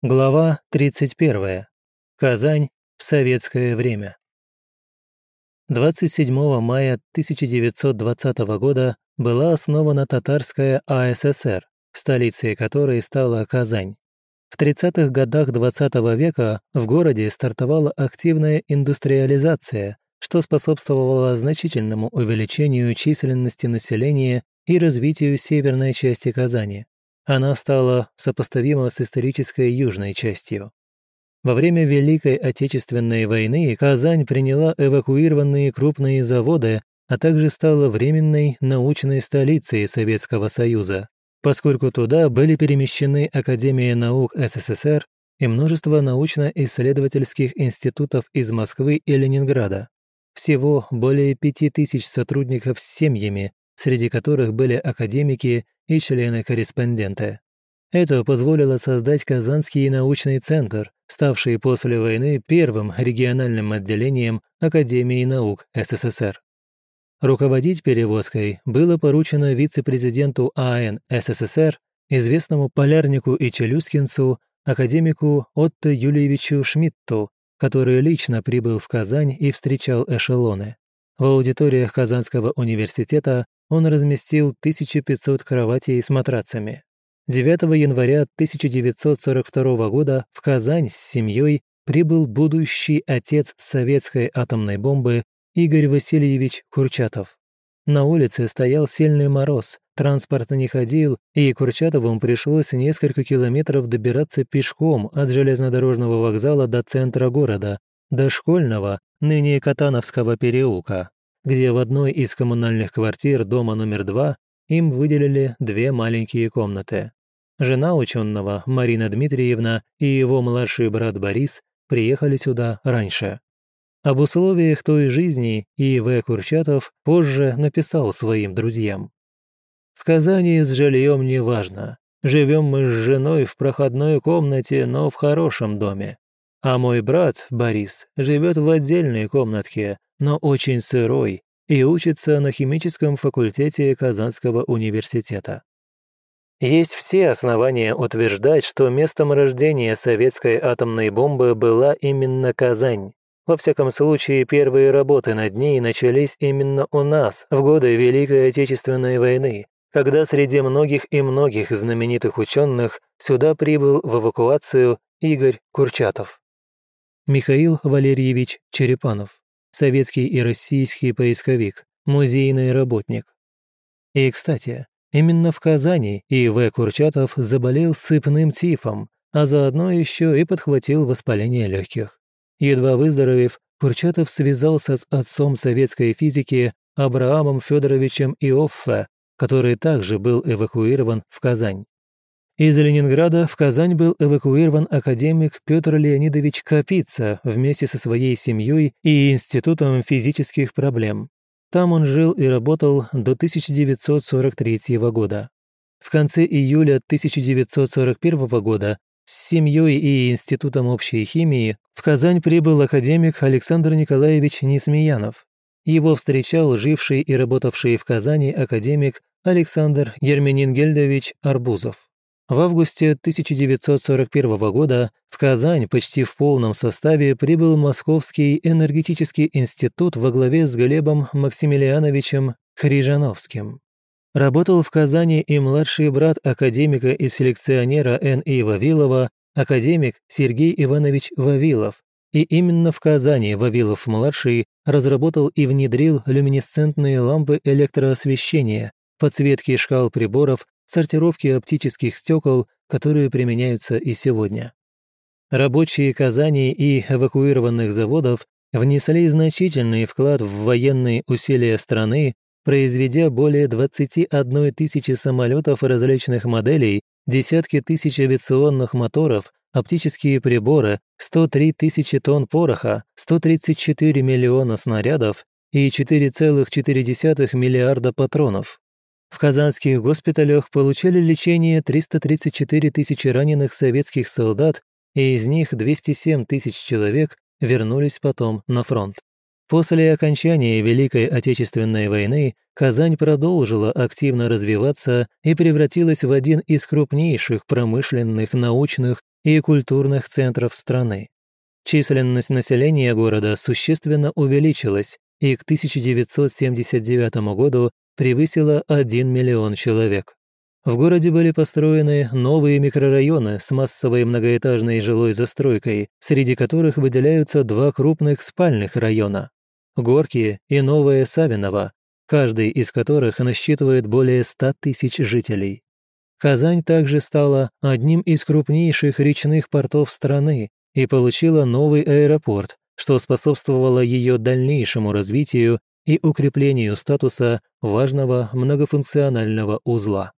Глава 31. Казань в советское время. 27 мая 1920 года была основана татарская АССР, столицей которой стала Казань. В 30-х годах XX -го века в городе стартовала активная индустриализация, что способствовало значительному увеличению численности населения и развитию северной части Казани. Она стала сопоставима с исторической южной частью. Во время Великой Отечественной войны Казань приняла эвакуированные крупные заводы, а также стала временной научной столицей Советского Союза, поскольку туда были перемещены Академия наук СССР и множество научно-исследовательских институтов из Москвы и Ленинграда. Всего более пяти тысяч сотрудников с семьями, среди которых были академики и члены-корреспонденты. Это позволило создать Казанский научный центр, ставший после войны первым региональным отделением Академии наук СССР. Руководить перевозкой было поручено вице-президенту АН СССР, известному полярнику и челюскинцу, академику Отто Юлиевичу Шмидту, который лично прибыл в Казань и встречал эшелоны. В аудиториях Казанского университета он разместил 1500 кроватей с матрацами. 9 января 1942 года в Казань с семьей прибыл будущий отец советской атомной бомбы Игорь Васильевич Курчатов. На улице стоял сильный мороз, транспорт не ходил, и Курчатовым пришлось несколько километров добираться пешком от железнодорожного вокзала до центра города, до школьного, ныне Катановского переулка где в одной из коммунальных квартир дома номер два им выделили две маленькие комнаты. Жена ученого, Марина Дмитриевна, и его младший брат Борис приехали сюда раньше. Об условиях той жизни И.В. Курчатов позже написал своим друзьям. «В Казани с жильем не важно. Живем мы с женой в проходной комнате, но в хорошем доме. А мой брат, Борис, живет в отдельной комнатке, но очень сырой, и учится на химическом факультете Казанского университета. Есть все основания утверждать, что местом рождения советской атомной бомбы была именно Казань. Во всяком случае, первые работы над ней начались именно у нас в годы Великой Отечественной войны, когда среди многих и многих знаменитых ученых сюда прибыл в эвакуацию Игорь Курчатов. Михаил Валерьевич Черепанов советский и российский поисковик, музейный работник. И, кстати, именно в Казани И.В. Курчатов заболел сыпным тифом, а заодно еще и подхватил воспаление легких. Едва выздоровев, Курчатов связался с отцом советской физики Абраамом Федоровичем Иоффе, который также был эвакуирован в Казань. Из Ленинграда в Казань был эвакуирован академик Петр Леонидович Капица вместе со своей семьей и Институтом физических проблем. Там он жил и работал до 1943 года. В конце июля 1941 года с семьей и Институтом общей химии в Казань прибыл академик Александр Николаевич Несмеянов. Его встречал живший и работавший в Казани академик Александр Ерменингельдович Арбузов. В августе 1941 года в Казань почти в полном составе прибыл Московский энергетический институт во главе с Глебом Максимилиановичем Хрижановским. Работал в Казани и младший брат академика и селекционера Н.И. Вавилова, академик Сергей Иванович Вавилов, и именно в Казани Вавилов-младший разработал и внедрил люминесцентные лампы электроосвещения, подсветки шкал приборов сортировки оптических стекол, которые применяются и сегодня. Рабочие Казани и эвакуированных заводов внесли значительный вклад в военные усилия страны, произведя более 21 тысячи самолетов различных моделей, десятки тысяч авиационных моторов, оптические приборы, 103 тысячи тонн пороха, 134 миллиона снарядов и 4,4 миллиарда патронов. В казанских госпиталях получали лечение 334 тысячи раненых советских солдат, и из них 207 тысяч человек вернулись потом на фронт. После окончания Великой Отечественной войны Казань продолжила активно развиваться и превратилась в один из крупнейших промышленных, научных и культурных центров страны. Численность населения города существенно увеличилась и к 1979 году превысила 1 миллион человек. В городе были построены новые микрорайоны с массовой многоэтажной жилой застройкой, среди которых выделяются два крупных спальных района – Горки и Новое Савиново, каждый из которых насчитывает более 100 тысяч жителей. Казань также стала одним из крупнейших речных портов страны и получила новый аэропорт, что способствовало ее дальнейшему развитию и укреплению статуса важного многофункционального узла.